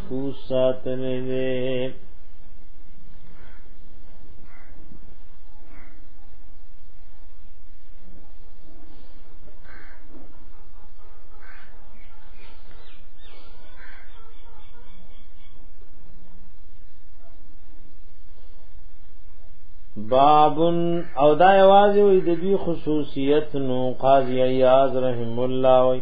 محفوظ ساتلې دي باب او دا یوازې وي د دې خصوصیت نو قاضي ایاز رحم الله وي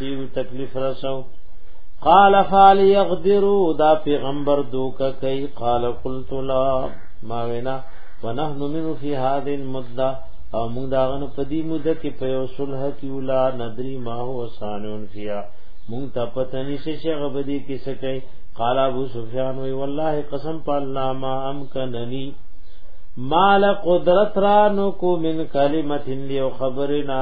دیو تکلیف رسو قال فال یغدرو دا پیغمبر دوکا کئ قال قلت لا ما وینا ونحن من فی هذه المده او موږ دا غن په دې مده کې په یو صلح کې ولا ندری ما هو سانون فیا موږ ته پته نشي چې هغه بدی کې سکه قال ابو سفیان وی والله قسم په الله ما امکننی مال قدرت را نو کو من کلمت لیو خبرنا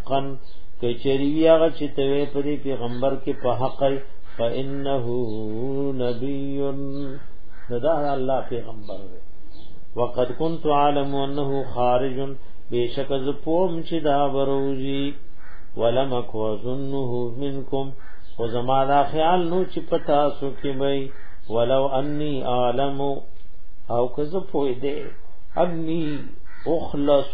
قن کچری وی هغه چې ته په دې پیغمبر کې په حق ای فانه نبی دا الله پیغمبر دی وقد كنت عالم انه خارج بیشک ز پوم چې دا وروزی ولم کو ظنه منکم او زما دا خیال نو چې پتا سو کې وای ولو انی عالم او کز پوی دې انی اخلص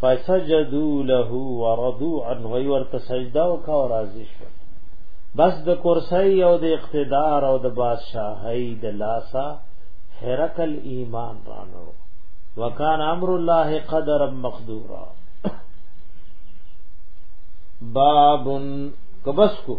فسجدوا له ورضوا عنه وی ورته سجده او کا راضی شو بس د کرسی او د اقتدار او د بادشاہی د لاسا حرک الايمان رانو وکان امر الله قدرا مقدورا باب کبس کو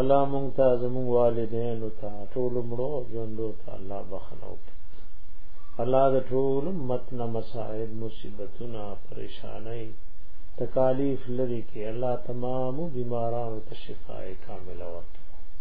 الله مونږ ته زموږ والدین او ته ټول مړو ژوندو ته الله بخنو الله د ټول متن مصائب مصیبتونه پریشانای تکالیف لري کې الله تمام بیمارانو ته شفای کامل ورکړي